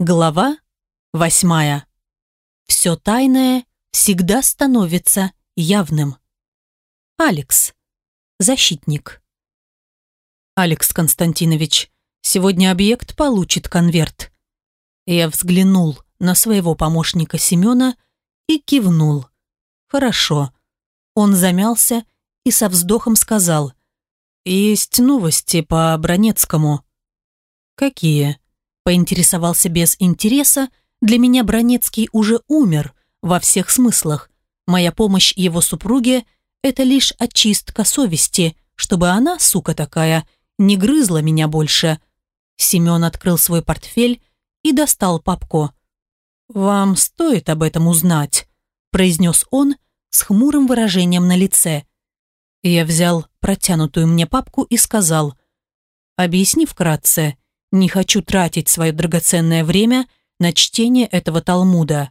Глава восьмая. Все тайное всегда становится явным. Алекс. Защитник. Алекс Константинович, сегодня объект получит конверт. Я взглянул на своего помощника Семена и кивнул. Хорошо. Он замялся и со вздохом сказал. Есть новости по Бронецкому. Какие? Поинтересовался без интереса, для меня Бронецкий уже умер во всех смыслах. Моя помощь его супруге – это лишь очистка совести, чтобы она, сука такая, не грызла меня больше. Семен открыл свой портфель и достал папку. «Вам стоит об этом узнать», – произнес он с хмурым выражением на лице. Я взял протянутую мне папку и сказал, «Объясни вкратце, не хочу тратить свое драгоценное время на чтение этого Талмуда.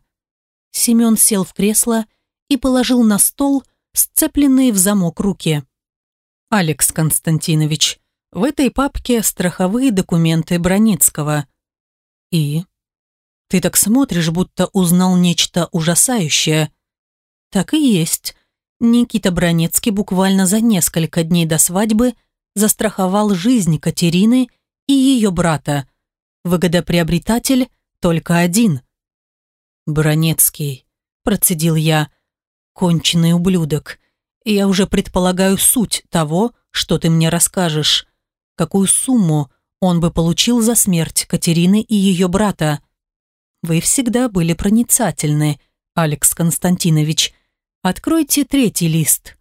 Семен сел в кресло и положил на стол сцепленные в замок руки. «Алекс Константинович, в этой папке страховые документы Броницкого». «И?» «Ты так смотришь, будто узнал нечто ужасающее». «Так и есть». Никита Бронецкий буквально за несколько дней до свадьбы застраховал жизнь Катерины и ее брата. Выгодоприобретатель только один. «Бронецкий», – процедил я, – «конченый ублюдок. Я уже предполагаю суть того, что ты мне расскажешь. Какую сумму он бы получил за смерть Катерины и ее брата? Вы всегда были проницательны, Алекс Константинович. Откройте третий лист».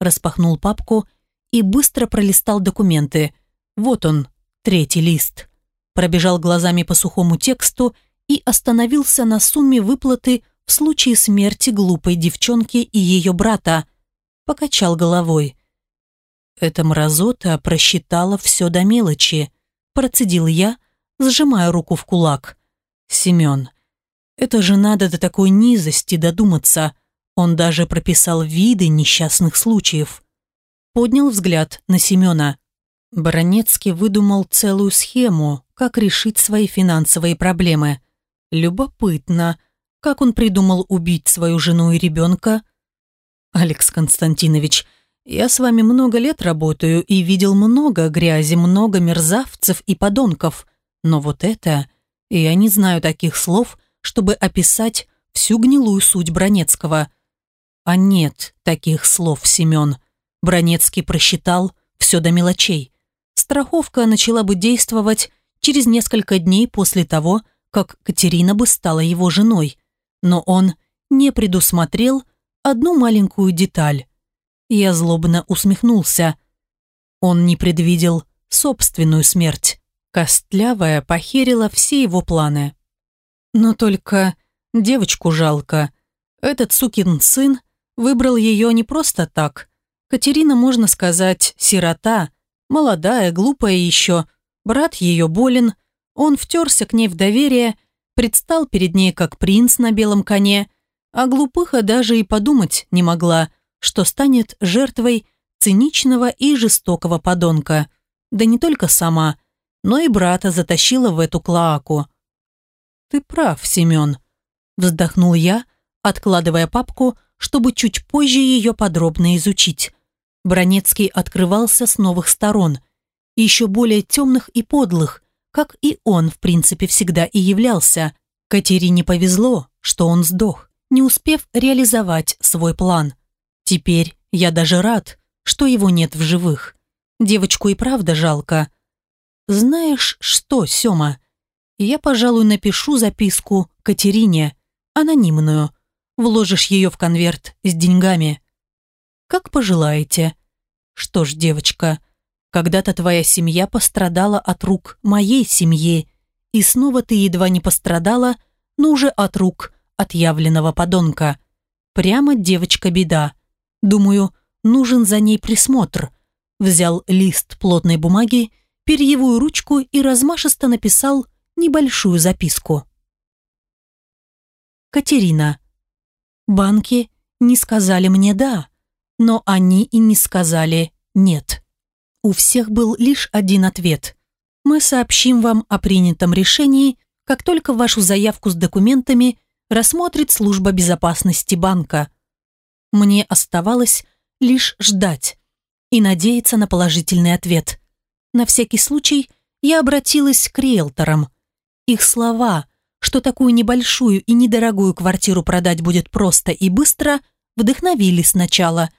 Распахнул папку и быстро пролистал документы. Вот он, третий лист. Пробежал глазами по сухому тексту и остановился на сумме выплаты в случае смерти глупой девчонки и ее брата. Покачал головой. Эта мразота просчитала все до мелочи. Процедил я, сжимая руку в кулак. Семен, это же надо до такой низости додуматься. Он даже прописал виды несчастных случаев. Поднял взгляд на Семена. Баронецкий выдумал целую схему, как решить свои финансовые проблемы. Любопытно, как он придумал убить свою жену и ребенка? Алекс Константинович, я с вами много лет работаю и видел много грязи, много мерзавцев и подонков. Но вот это... Я не знаю таких слов, чтобы описать всю гнилую суть Бронецкого. А нет таких слов, Семен. Бронецкий просчитал все до мелочей страховка начала бы действовать через несколько дней после того, как Катерина бы стала его женой. Но он не предусмотрел одну маленькую деталь. Я злобно усмехнулся. Он не предвидел собственную смерть. Костлявая похерила все его планы. Но только девочку жалко. Этот сукин сын выбрал ее не просто так. Катерина, можно сказать, сирота, Молодая, глупая еще. Брат ее болен. Он втерся к ней в доверие, предстал перед ней как принц на белом коне, а глупыха даже и подумать не могла, что станет жертвой циничного и жестокого подонка. Да не только сама, но и брата затащила в эту клоаку. «Ты прав, Семен», – вздохнул я, откладывая папку, чтобы чуть позже ее подробно изучить. Бронецкий открывался с новых сторон, еще более темных и подлых, как и он, в принципе, всегда и являлся. Катерине повезло, что он сдох, не успев реализовать свой план. Теперь я даже рад, что его нет в живых. Девочку и правда жалко. Знаешь что, Сёма, я, пожалуй, напишу записку Катерине, анонимную. Вложишь ее в конверт с деньгами. Как пожелаете. Что ж, девочка, когда-то твоя семья пострадала от рук моей семьи, и снова ты едва не пострадала, но уже от рук отъявленного подонка. Прямо девочка-беда. Думаю, нужен за ней присмотр. Взял лист плотной бумаги, перьевую ручку и размашисто написал небольшую записку. Катерина. Банки не сказали мне «да», но они и не сказали «нет». У всех был лишь один ответ. Мы сообщим вам о принятом решении, как только вашу заявку с документами рассмотрит служба безопасности банка. Мне оставалось лишь ждать и надеяться на положительный ответ. На всякий случай я обратилась к риэлторам. Их слова, что такую небольшую и недорогую квартиру продать будет просто и быстро, вдохновили сначала,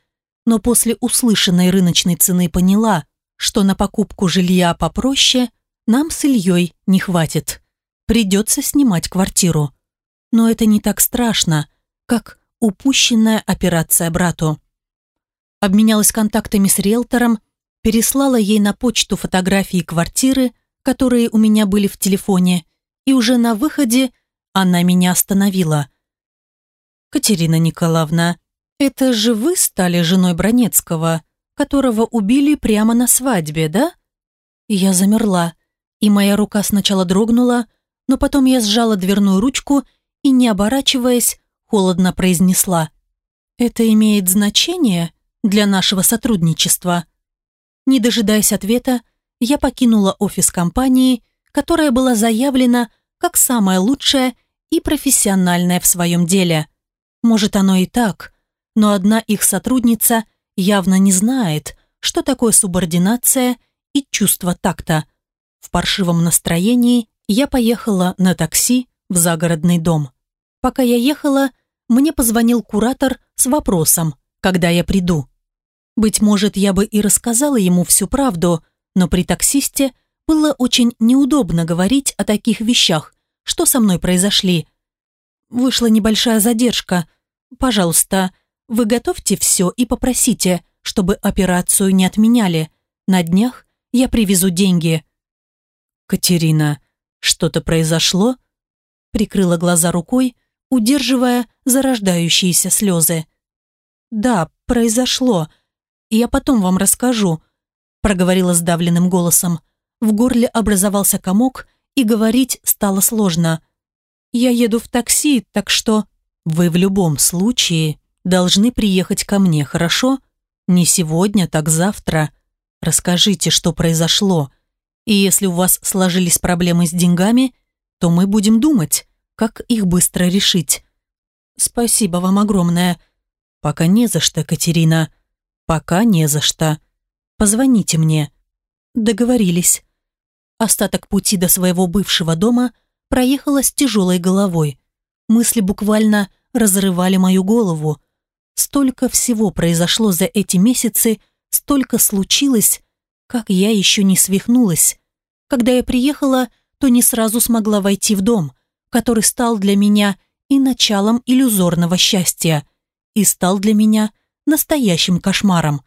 но после услышанной рыночной цены поняла, что на покупку жилья попроще нам с Ильей не хватит. Придется снимать квартиру. Но это не так страшно, как упущенная операция брату. Обменялась контактами с риэлтором, переслала ей на почту фотографии квартиры, которые у меня были в телефоне, и уже на выходе она меня остановила. «Катерина Николаевна, это же вы стали женой Бронецкого, которого убили прямо на свадьбе, да?» Я замерла, и моя рука сначала дрогнула, но потом я сжала дверную ручку и, не оборачиваясь, холодно произнесла. «Это имеет значение для нашего сотрудничества?» Не дожидаясь ответа, я покинула офис компании, которая была заявлена как самая лучшая и профессиональная в своем деле. Может, оно и так, но одна их сотрудница явно не знает, что такое субординация и чувство такта. В паршивом настроении я поехала на такси в загородный дом. Пока я ехала, мне позвонил куратор с вопросом, когда я приду. Быть может, я бы и рассказала ему всю правду, но при таксисте было очень неудобно говорить о таких вещах, что со мной произошли. Вышла небольшая задержка. Пожалуйста, вы готовьте все и попросите, чтобы операцию не отменяли. На днях я привезу деньги. Катерина, что-то произошло? Прикрыла глаза рукой, удерживая зарождающиеся слезы. «Да, произошло. Я потом вам расскажу», проговорила сдавленным голосом. В горле образовался комок, и говорить стало сложно. «Я еду в такси, так что...» «Вы в любом случае должны приехать ко мне, хорошо? Не сегодня, так завтра. Расскажите, что произошло. И если у вас сложились проблемы с деньгами, то мы будем думать, как их быстро решить. Спасибо вам огромное. Пока не за что, Катерина. Пока не за что. Позвоните мне. Договорились. Остаток пути до своего бывшего дома проехала с тяжелой головой. Мысли буквально разрывали мою голову. Столько всего произошло за эти месяцы, столько случилось, как я еще не свихнулась. Когда я приехала, то не сразу смогла войти в дом который стал для меня и началом иллюзорного счастья, и стал для меня настоящим кошмаром.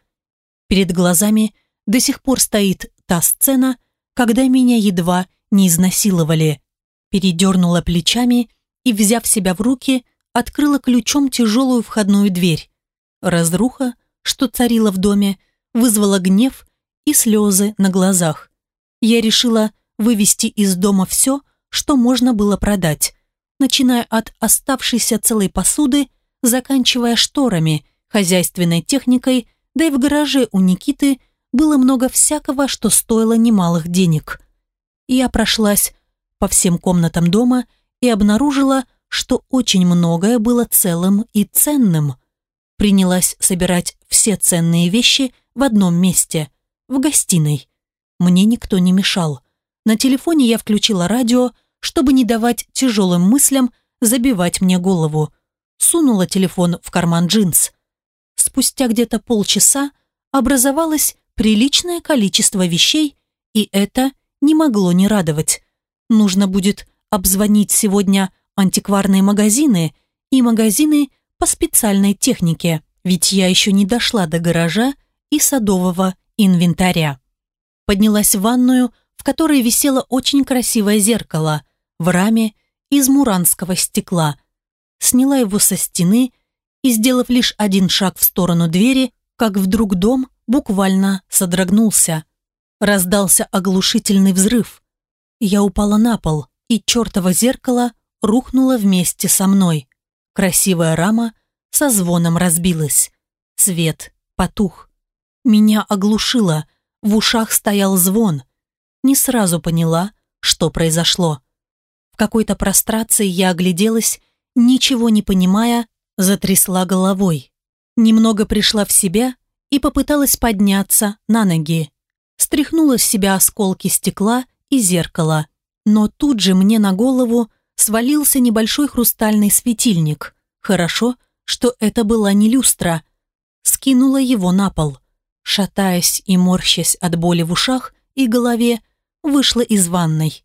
Перед глазами до сих пор стоит та сцена, когда меня едва не изнасиловали. Передернула плечами и, взяв себя в руки, открыла ключом тяжелую входную дверь. Разруха, что царила в доме, вызвала гнев и слезы на глазах. Я решила вывести из дома все, что можно было продать, начиная от оставшейся целой посуды, заканчивая шторами, хозяйственной техникой, да и в гараже у Никиты было много всякого, что стоило немалых денег. Я прошлась по всем комнатам дома и обнаружила, что очень многое было целым и ценным. Принялась собирать все ценные вещи в одном месте, в гостиной. Мне никто не мешал. На телефоне я включила радио, чтобы не давать тяжелым мыслям забивать мне голову. Сунула телефон в карман джинс. Спустя где-то полчаса образовалось приличное количество вещей, и это не могло не радовать. Нужно будет обзвонить сегодня антикварные магазины и магазины по специальной технике, ведь я еще не дошла до гаража и садового инвентаря. Поднялась в ванную, в которой висело очень красивое зеркало, в раме из муранского стекла, сняла его со стены и, сделав лишь один шаг в сторону двери, как вдруг дом буквально содрогнулся. Раздался оглушительный взрыв. Я упала на пол, и чертово зеркало рухнуло вместе со мной. Красивая рама со звоном разбилась. Свет потух. Меня оглушило, в ушах стоял звон. Не сразу поняла, что произошло какой-то прострации я огляделась, ничего не понимая, затрясла головой. Немного пришла в себя и попыталась подняться на ноги. Стряхнула с себя осколки стекла и зеркала. Но тут же мне на голову свалился небольшой хрустальный светильник. Хорошо, что это была не люстра. Скинула его на пол. Шатаясь и морщась от боли в ушах и голове, вышла из ванной.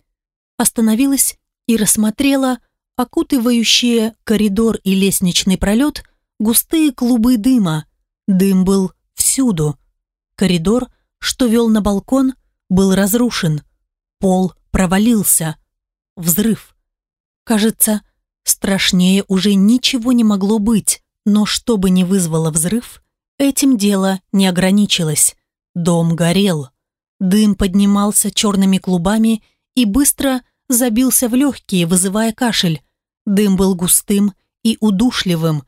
Остановилась и рассмотрела окутывающие коридор и лестничный пролет густые клубы дыма. Дым был всюду. Коридор, что вел на балкон, был разрушен. Пол провалился. Взрыв. Кажется, страшнее уже ничего не могло быть, но что бы ни вызвало взрыв, этим дело не ограничилось. Дом горел. Дым поднимался черными клубами и быстро забился в легкие, вызывая кашель. Дым был густым и удушливым.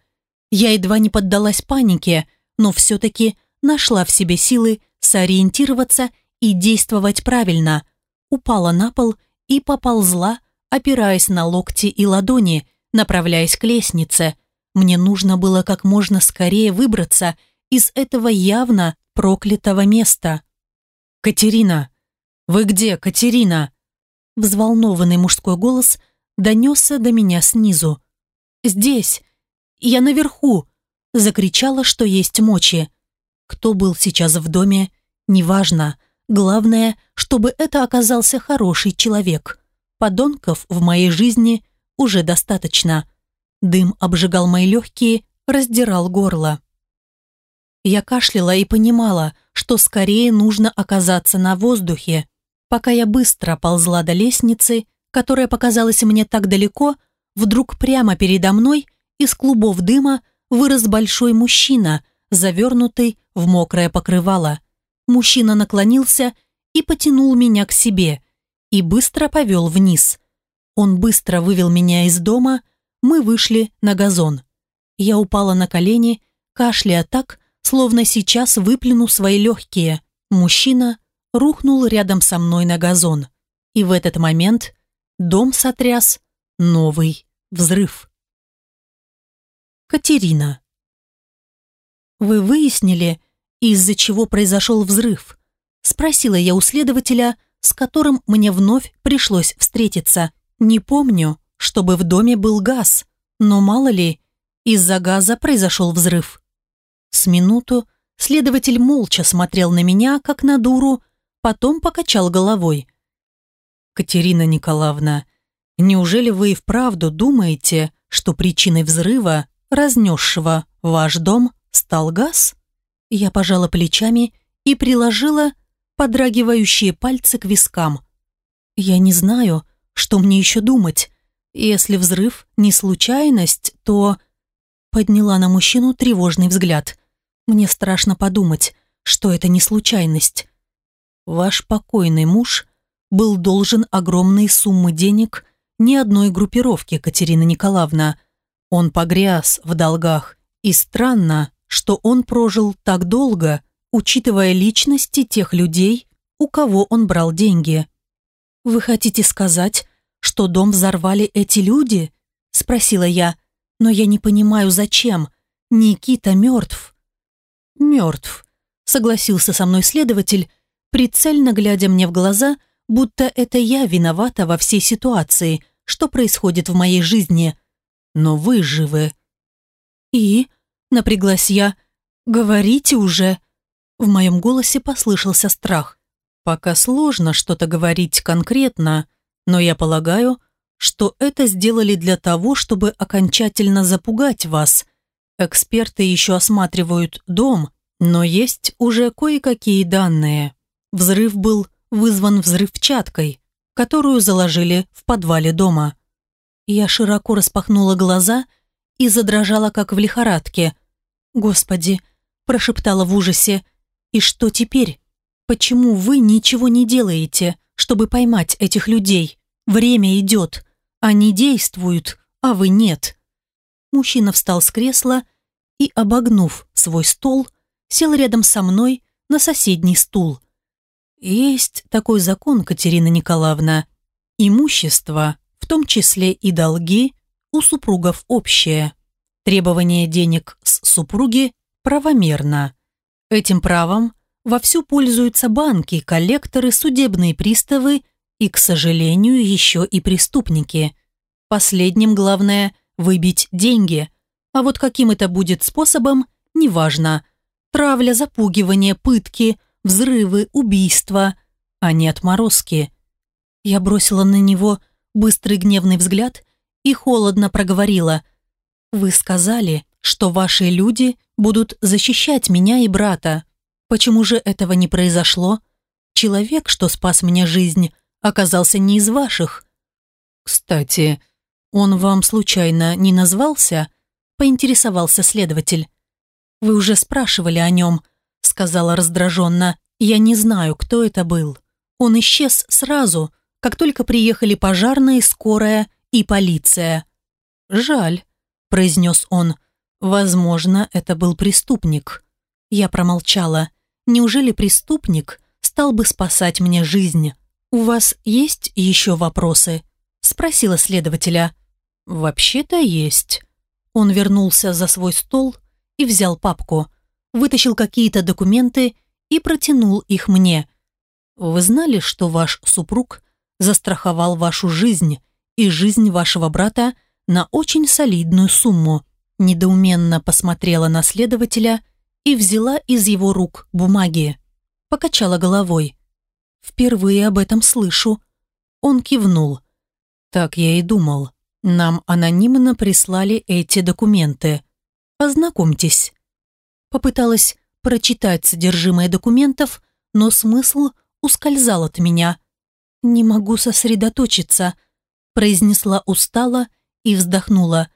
Я едва не поддалась панике, но все-таки нашла в себе силы сориентироваться и действовать правильно. Упала на пол и поползла, опираясь на локти и ладони, направляясь к лестнице. Мне нужно было как можно скорее выбраться из этого явно проклятого места. «Катерина! Вы где, Катерина?» Взволнованный мужской голос донесся до меня снизу. «Здесь! Я наверху!» Закричала, что есть мочи. Кто был сейчас в доме, неважно. Главное, чтобы это оказался хороший человек. Подонков в моей жизни уже достаточно. Дым обжигал мои легкие, раздирал горло. Я кашляла и понимала, что скорее нужно оказаться на воздухе. Пока я быстро ползла до лестницы, которая показалась мне так далеко, вдруг прямо передо мной из клубов дыма вырос большой мужчина, завернутый в мокрое покрывало. Мужчина наклонился и потянул меня к себе и быстро повел вниз. Он быстро вывел меня из дома, мы вышли на газон. Я упала на колени, кашляя так, словно сейчас выплюну свои легкие. Мужчина рухнул рядом со мной на газон. И в этот момент дом сотряс новый взрыв. Катерина. «Вы выяснили, из-за чего произошел взрыв?» Спросила я у следователя, с которым мне вновь пришлось встретиться. Не помню, чтобы в доме был газ, но мало ли, из-за газа произошел взрыв. С минуту следователь молча смотрел на меня, как на дуру, потом покачал головой. «Катерина Николаевна, неужели вы и вправду думаете, что причиной взрыва, разнесшего ваш дом, стал газ?» Я пожала плечами и приложила подрагивающие пальцы к вискам. «Я не знаю, что мне еще думать. Если взрыв не случайность, то...» Подняла на мужчину тревожный взгляд. «Мне страшно подумать, что это не случайность. Ваш покойный муж был должен огромные суммы денег ни одной группировке, Катерина Николаевна. Он погряз в долгах. И странно, что он прожил так долго, учитывая личности тех людей, у кого он брал деньги. «Вы хотите сказать, что дом взорвали эти люди?» – спросила я. «Но я не понимаю, зачем. Никита мертв». «Мертв», – согласился со мной следователь, прицельно глядя мне в глаза, будто это я виновата во всей ситуации, что происходит в моей жизни. Но вы живы. И, напряглась я, говорите уже. В моем голосе послышался страх. Пока сложно что-то говорить конкретно, но я полагаю, что это сделали для того, чтобы окончательно запугать вас. Эксперты еще осматривают дом, но есть уже кое-какие данные. Взрыв был вызван взрывчаткой, которую заложили в подвале дома. Я широко распахнула глаза и задрожала, как в лихорадке. «Господи!» – прошептала в ужасе. «И что теперь? Почему вы ничего не делаете, чтобы поймать этих людей? Время идет. Они действуют, а вы нет». Мужчина встал с кресла и, обогнув свой стол, сел рядом со мной на соседний стул – есть такой закон, Катерина Николаевна. Имущество, в том числе и долги, у супругов общее. Требование денег с супруги правомерно. Этим правом вовсю пользуются банки, коллекторы, судебные приставы и, к сожалению, еще и преступники. Последним главное – выбить деньги, а вот каким это будет способом – неважно. Травля, запугивание, пытки, взрывы, убийства, а не отморозки. Я бросила на него быстрый гневный взгляд и холодно проговорила. «Вы сказали, что ваши люди будут защищать меня и брата. Почему же этого не произошло? Человек, что спас мне жизнь, оказался не из ваших. Кстати, он вам случайно не назвался? Поинтересовался следователь. Вы уже спрашивали о нем, сказала раздраженно. Я не знаю, кто это был. Он исчез сразу, как только приехали пожарные, скорая и полиция. «Жаль», – произнес он. «Возможно, это был преступник». Я промолчала. Неужели преступник стал бы спасать мне жизнь? «У вас есть еще вопросы?» – спросила следователя. «Вообще-то есть». Он вернулся за свой стол и взял папку, вытащил какие-то документы и протянул их мне. «Вы знали, что ваш супруг застраховал вашу жизнь и жизнь вашего брата на очень солидную сумму?» Недоуменно посмотрела на следователя и взяла из его рук бумаги. Покачала головой. «Впервые об этом слышу». Он кивнул. «Так я и думал. Нам анонимно прислали эти документы. Ознакомьтесь». Попыталась прочитать содержимое документов, но смысл ускользал от меня. «Не могу сосредоточиться», произнесла устало и вздохнула.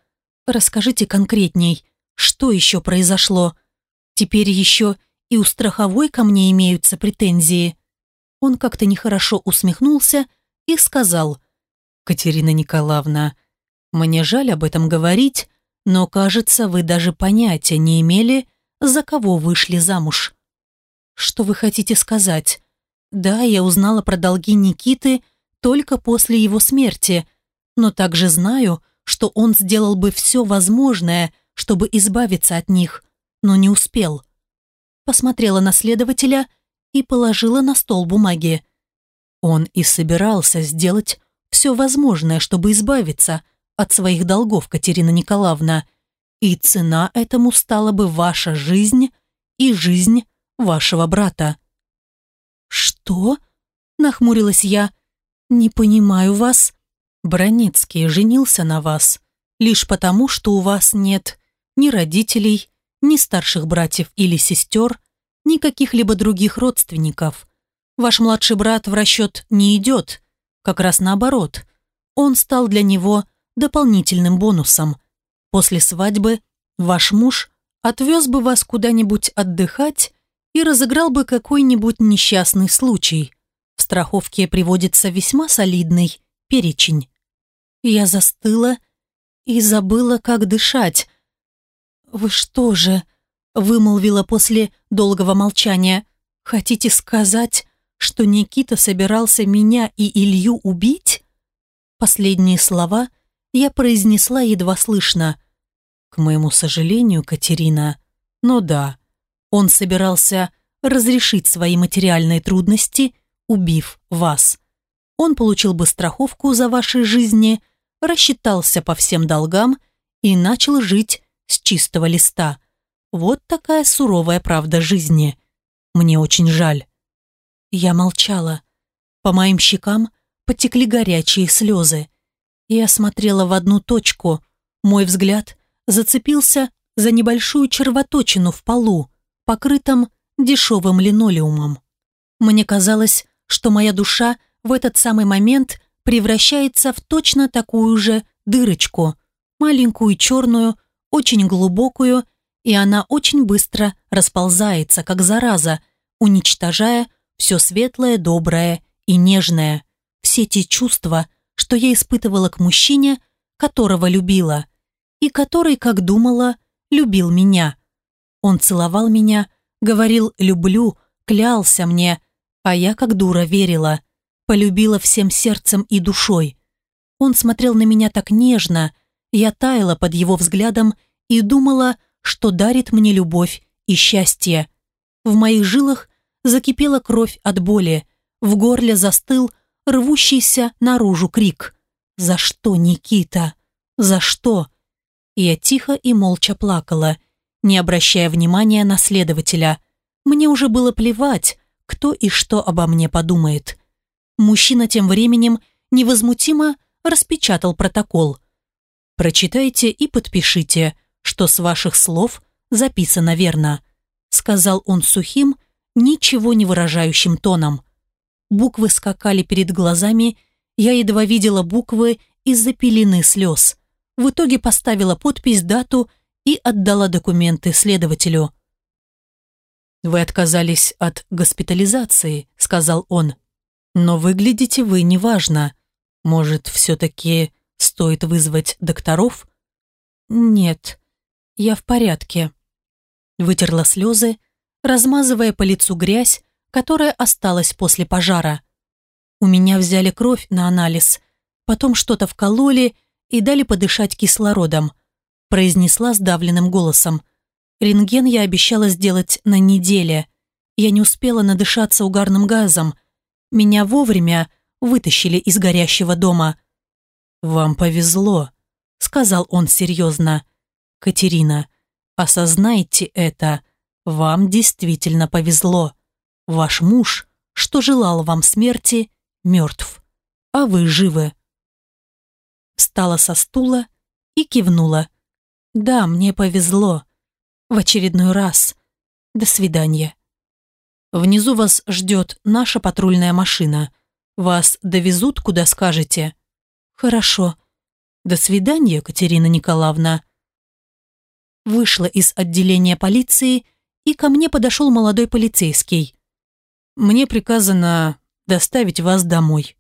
«Расскажите конкретней, что еще произошло?» Теперь еще и у страховой ко мне имеются претензии. Он как-то нехорошо усмехнулся и сказал, «Катерина Николаевна, мне жаль об этом говорить, но, кажется, вы даже понятия не имели, за кого вышли замуж». «Что вы хотите сказать?» «Да, я узнала про долги Никиты только после его смерти, но также знаю, что он сделал бы все возможное, чтобы избавиться от них но не успел. Посмотрела на следователя и положила на стол бумаги. Он и собирался сделать все возможное, чтобы избавиться от своих долгов, Катерина Николаевна, и цена этому стала бы ваша жизнь и жизнь вашего брата. «Что?» – нахмурилась я. «Не понимаю вас. Бронецкий женился на вас лишь потому, что у вас нет ни родителей, ни старших братьев или сестер, ни каких-либо других родственников. Ваш младший брат в расчет не идет, как раз наоборот. Он стал для него дополнительным бонусом. После свадьбы ваш муж отвез бы вас куда-нибудь отдыхать и разыграл бы какой-нибудь несчастный случай. В страховке приводится весьма солидный перечень. Я застыла и забыла, как дышать, «Вы что же?» – вымолвила после долгого молчания. «Хотите сказать, что Никита собирался меня и Илью убить?» Последние слова я произнесла едва слышно. «К моему сожалению, Катерина, но да, он собирался разрешить свои материальные трудности, убив вас. Он получил бы страховку за ваши жизни, рассчитался по всем долгам и начал жить с чистого листа. Вот такая суровая правда жизни. Мне очень жаль. Я молчала. По моим щекам потекли горячие слезы. Я смотрела в одну точку. Мой взгляд зацепился за небольшую червоточину в полу, покрытом дешевым линолеумом. Мне казалось, что моя душа в этот самый момент превращается в точно такую же дырочку, маленькую черную, очень глубокую, и она очень быстро расползается, как зараза, уничтожая все светлое, доброе и нежное, все те чувства, что я испытывала к мужчине, которого любила, и который, как думала, любил меня. Он целовал меня, говорил «люблю», клялся мне, а я, как дура, верила, полюбила всем сердцем и душой. Он смотрел на меня так нежно, я таяла под его взглядом и думала, что дарит мне любовь и счастье. В моих жилах закипела кровь от боли, в горле застыл рвущийся наружу крик. «За что, Никита? За что?» Я тихо и молча плакала, не обращая внимания на следователя. Мне уже было плевать, кто и что обо мне подумает. Мужчина тем временем невозмутимо распечатал протокол. «Прочитайте и подпишите, что с ваших слов записано верно», сказал он сухим, ничего не выражающим тоном. Буквы скакали перед глазами, я едва видела буквы из-за пелены слез. В итоге поставила подпись, дату и отдала документы следователю. «Вы отказались от госпитализации», — сказал он. «Но выглядите вы неважно. Может, все-таки стоит вызвать докторов?» «Нет, я в порядке». Вытерла слезы, размазывая по лицу грязь, которая осталась после пожара. У меня взяли кровь на анализ, потом что-то вкололи и дали подышать кислородом, произнесла сдавленным голосом. Рентген я обещала сделать на неделе. Я не успела надышаться угарным газом. Меня вовремя вытащили из горящего дома. «Вам повезло», — сказал он серьезно. «Катерина, осознайте это. Вам действительно повезло. Ваш муж, что желал вам смерти, мертв, а вы живы». Встала со стула и кивнула. «Да, мне повезло. В очередной раз. До свидания». «Внизу вас ждет наша патрульная машина. Вас довезут, куда скажете?» «Хорошо. До свидания, Катерина Николаевна». Вышла из отделения полиции и ко мне подошел молодой полицейский. «Мне приказано доставить вас домой».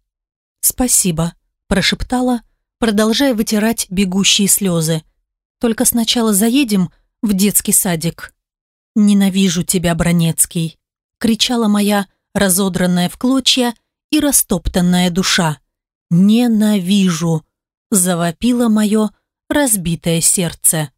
«Спасибо», – прошептала, продолжая вытирать бегущие слезы. «Только сначала заедем в детский садик». «Ненавижу тебя, Бронецкий», – кричала моя разодранная в клочья и растоптанная душа. «Ненавижу», – завопило мое разбитое сердце.